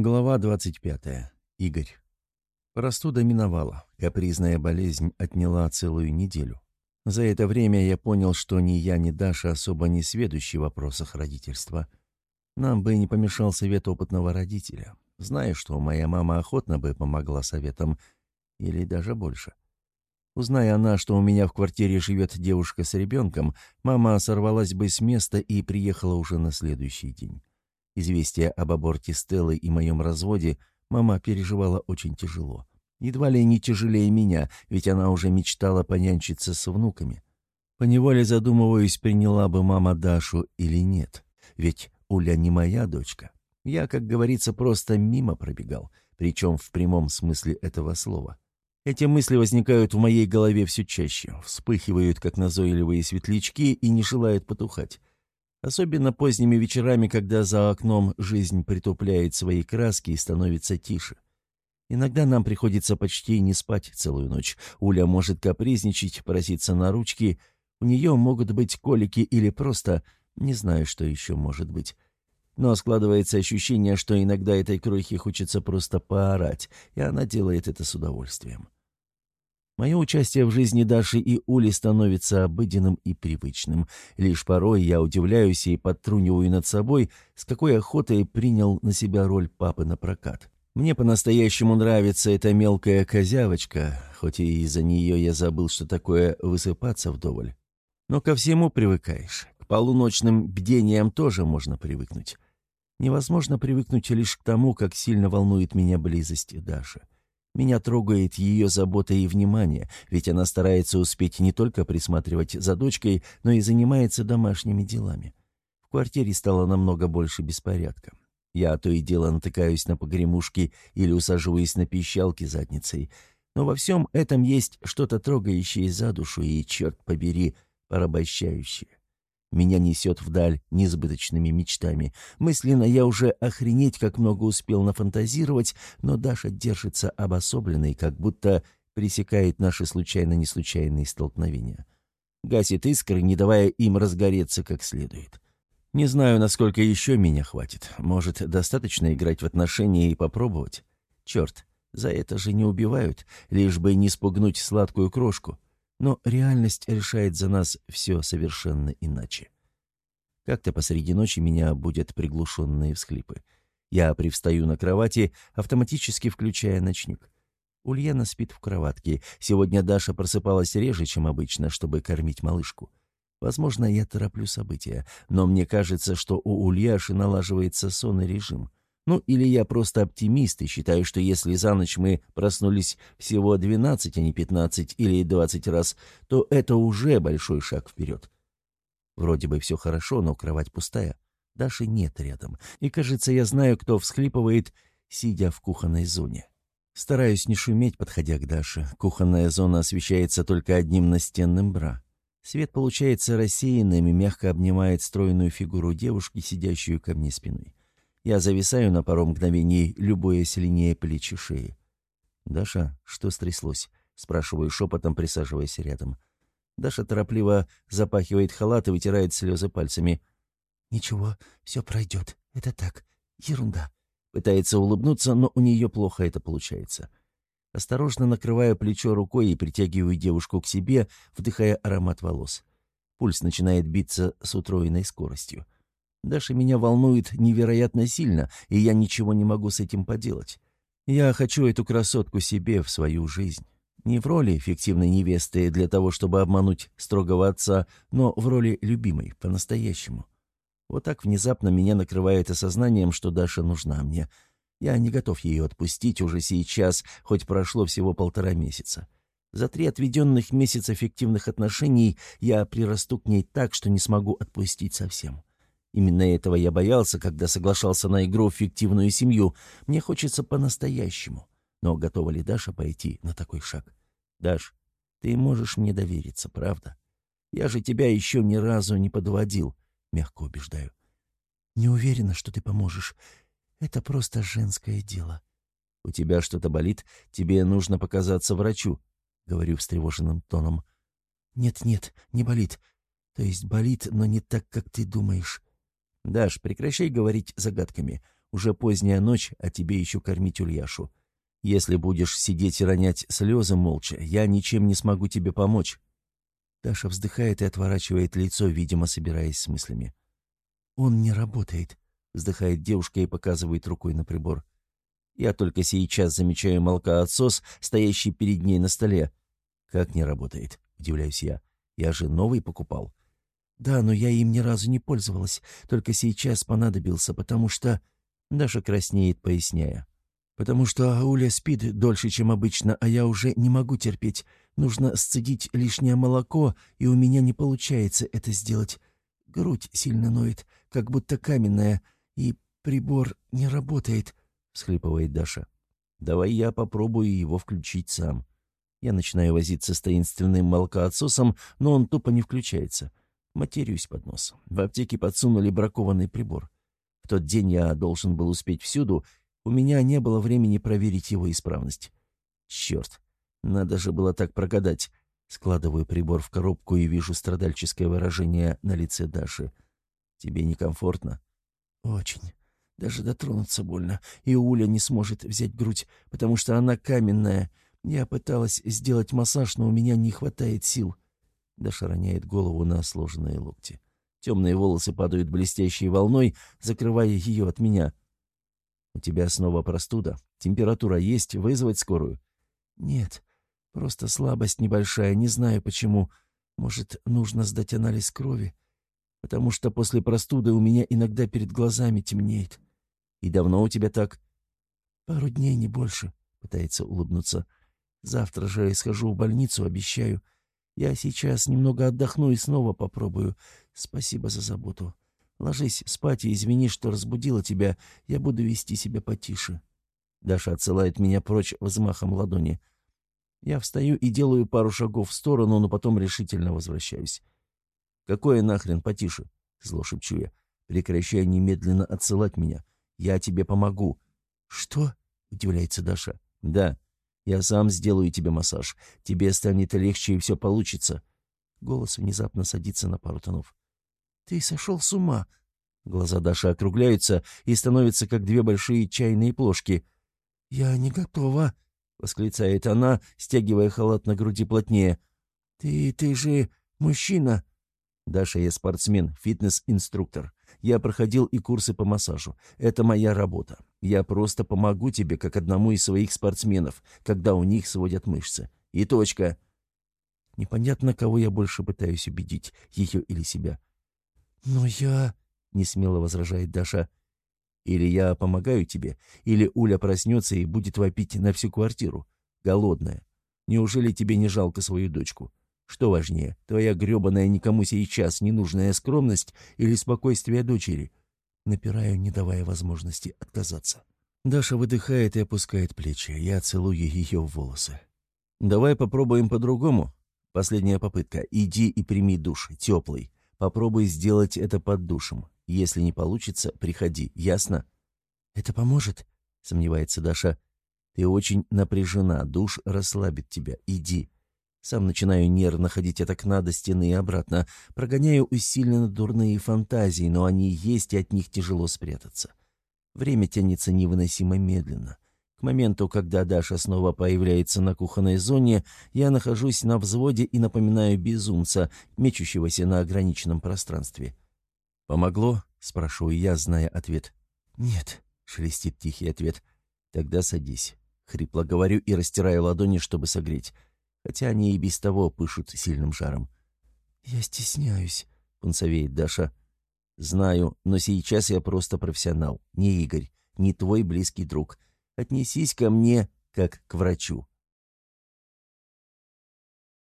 Глава 25. Игорь. Простуда миновала. Капризная болезнь отняла целую неделю. За это время я понял, что ни я, ни Даша особо не сведущи в вопросах родительства. Нам бы не помешал совет опытного родителя. Зная, что моя мама охотно бы помогла советам, или даже больше. Узная она, что у меня в квартире живет девушка с ребенком, мама сорвалась бы с места и приехала уже на следующий день. Известие об аборте Стеллы и моем разводе мама переживала очень тяжело. Едва ли не тяжелее меня, ведь она уже мечтала понянчиться с внуками. Поневоле задумываюсь, приняла бы мама Дашу или нет. Ведь Уля не моя дочка. Я, как говорится, просто мимо пробегал, причем в прямом смысле этого слова. Эти мысли возникают в моей голове все чаще, вспыхивают, как назойливые светлячки, и не желают потухать. Особенно поздними вечерами, когда за окном жизнь притупляет свои краски и становится тише. Иногда нам приходится почти не спать целую ночь. Уля может капризничать, проситься на ручки. У нее могут быть колики или просто... Не знаю, что еще может быть. Но складывается ощущение, что иногда этой крохе хочется просто поорать, и она делает это с удовольствием. Мое участие в жизни Даши и Ули становится обыденным и привычным. Лишь порой я удивляюсь и подтруниваю над собой, с какой охотой принял на себя роль папы на прокат. Мне по-настоящему нравится эта мелкая козявочка, хоть и из-за нее я забыл, что такое высыпаться вдоволь. Но ко всему привыкаешь. К полуночным бдениям тоже можно привыкнуть. Невозможно привыкнуть лишь к тому, как сильно волнует меня близость Даши. Меня трогает ее забота и внимание, ведь она старается успеть не только присматривать за дочкой, но и занимается домашними делами. В квартире стало намного больше беспорядка. Я то и дело натыкаюсь на погремушки или усаживаюсь на пищалки задницей. Но во всем этом есть что-то трогающее за душу и, черт побери, порабощающее. Меня несет вдаль несбыточными мечтами. Мысленно я уже охренеть, как много успел нафантазировать, но Даша держится обособленной, как будто пресекает наши случайно-неслучайные столкновения. Гасит искры, не давая им разгореться как следует. Не знаю, насколько еще меня хватит. Может, достаточно играть в отношения и попробовать? Черт, за это же не убивают, лишь бы не спугнуть сладкую крошку. Но реальность решает за нас все совершенно иначе. Как-то посреди ночи меня будут приглушенные всхлипы. Я привстаю на кровати, автоматически включая ночник. Ульяна спит в кроватке. Сегодня Даша просыпалась реже, чем обычно, чтобы кормить малышку. Возможно, я тороплю события, но мне кажется, что у Ульяши налаживается сонный режим. Ну, или я просто оптимист и считаю, что если за ночь мы проснулись всего 12, а не 15 или 20 раз, то это уже большой шаг вперед. Вроде бы все хорошо, но кровать пустая. Даши нет рядом. И, кажется, я знаю, кто всхлипывает, сидя в кухонной зоне. Стараюсь не шуметь, подходя к Даше. Кухонная зона освещается только одним настенным бра. Свет получается рассеянным и мягко обнимает стройную фигуру девушки, сидящую ко мне спиной. Я зависаю на пару мгновений, любуясь линией плеч и шеи. «Даша, что стряслось?» — спрашиваю шепотом, присаживаясь рядом. Даша торопливо запахивает халат и вытирает слезы пальцами. «Ничего, все пройдет. Это так. Ерунда». Пытается улыбнуться, но у нее плохо это получается. Осторожно накрываю плечо рукой и притягиваю девушку к себе, вдыхая аромат волос. Пульс начинает биться с утроенной скоростью. Даша меня волнует невероятно сильно, и я ничего не могу с этим поделать. Я хочу эту красотку себе в свою жизнь. Не в роли фиктивной невесты для того, чтобы обмануть строгого отца, но в роли любимой, по-настоящему. Вот так внезапно меня накрывает осознанием, что Даша нужна мне. Я не готов ее отпустить уже сейчас, хоть прошло всего полтора месяца. За три отведенных месяца фиктивных отношений я прирасту к ней так, что не смогу отпустить совсем. Именно этого я боялся, когда соглашался на игру в фиктивную семью. Мне хочется по-настоящему. Но готова ли Даша пойти на такой шаг? Даш, ты можешь мне довериться, правда? Я же тебя еще ни разу не подводил, мягко убеждаю. Не уверена, что ты поможешь. Это просто женское дело. У тебя что-то болит? Тебе нужно показаться врачу, говорю встревоженным тоном. Нет-нет, не болит. То есть болит, но не так, как ты думаешь. «Даш, прекращай говорить загадками. Уже поздняя ночь, а тебе еще кормить Ульяшу. Если будешь сидеть и ронять слезы молча, я ничем не смогу тебе помочь». Даша вздыхает и отворачивает лицо, видимо, собираясь с мыслями. «Он не работает», — вздыхает девушка и показывает рукой на прибор. Я только сейчас замечаю молокоотсос, стоящий перед ней на столе. «Как не работает?» — удивляюсь я. «Я же новый покупал». «Да, но я им ни разу не пользовалась. Только сейчас понадобился, потому что...» Даша краснеет, поясняя. «Потому что Ауля спит дольше, чем обычно, а я уже не могу терпеть. Нужно сцедить лишнее молоко, и у меня не получается это сделать. Грудь сильно ноет, как будто каменная, и прибор не работает», — всхлипывает Даша. «Давай я попробую его включить сам». Я начинаю возиться с таинственным молокоотсосом, но он тупо не включается. Матерюсь под нос. В аптеке подсунули бракованный прибор. В тот день я должен был успеть всюду, у меня не было времени проверить его исправность. Черт, надо же было так прогадать. Складываю прибор в коробку и вижу страдальческое выражение на лице Даши. Тебе некомфортно? Очень. Даже дотронуться больно. И Уля не сможет взять грудь, потому что она каменная. Я пыталась сделать массаж, но у меня не хватает сил. Даша роняет голову на сложенные локти. Темные волосы падают блестящей волной, закрывая ее от меня. «У тебя снова простуда? Температура есть? Вызвать скорую?» «Нет, просто слабость небольшая, не знаю почему. Может, нужно сдать анализ крови? Потому что после простуды у меня иногда перед глазами темнеет». «И давно у тебя так?» «Пару дней, не больше», — пытается улыбнуться. «Завтра же схожу в больницу, обещаю. Я сейчас немного отдохну и снова попробую. Спасибо за заботу. Ложись спать и извини, что разбудила тебя. Я буду вести себя потише». Даша отсылает меня прочь взмахом ладони. Я встаю и делаю пару шагов в сторону, но потом решительно возвращаюсь. «Какое нахрен потише?» — зло шепчу я. «Прекращай немедленно отсылать меня. Я тебе помогу». «Что?» — удивляется Даша. «Да. Я сам сделаю тебе массаж. Тебе станет легче, и все получится». Голос внезапно садится на пару тонов. «Ты сошел с ума!» Глаза Даши округляются и становятся, как две большие чайные плошки. «Я не готова!» — восклицает она, стягивая халат на груди плотнее. «Ты... ты же мужчина!» «Даша, я спортсмен, фитнес-инструктор. Я проходил и курсы по массажу. Это моя работа. Я просто помогу тебе, как одному из своих спортсменов, когда у них сводят мышцы. И точка. Непонятно, кого я больше пытаюсь убедить, ее или себя. «Но я...» — несмело возражает Даша. «Или я помогаю тебе, или Уля проснется и будет вопить на всю квартиру. Голодная. Неужели тебе не жалко свою дочку? Что важнее, твоя гребаная никому сейчас ненужная скромность или спокойствие дочери?» Напираю, не давая возможности отказаться. Даша выдыхает и опускает плечи. Я целую ее в волосы. «Давай попробуем по-другому. Последняя попытка. Иди и прими душ, теплый. Попробуй сделать это под душем. Если не получится, приходи, ясно?» «Это поможет?» — сомневается Даша. «Ты очень напряжена, душ расслабит тебя. Иди». Сам начинаю нервно ходить от окна до стены и обратно. Прогоняю усиленно дурные фантазии, но они есть, и от них тяжело спрятаться. Время тянется невыносимо медленно. К моменту, когда Даша снова появляется на кухонной зоне, я нахожусь на взводе и напоминаю безумца, мечущегося на ограниченном пространстве. «Помогло?» — спрашиваю я, зная ответ. «Нет», — шелестит тихий ответ. «Тогда садись». Хрипло говорю и растираю ладони, чтобы согреть хотя они и без того пышут сильным жаром. «Я стесняюсь», — пунцовеет Даша. «Знаю, но сейчас я просто профессионал, не Игорь, не твой близкий друг. Отнесись ко мне, как к врачу».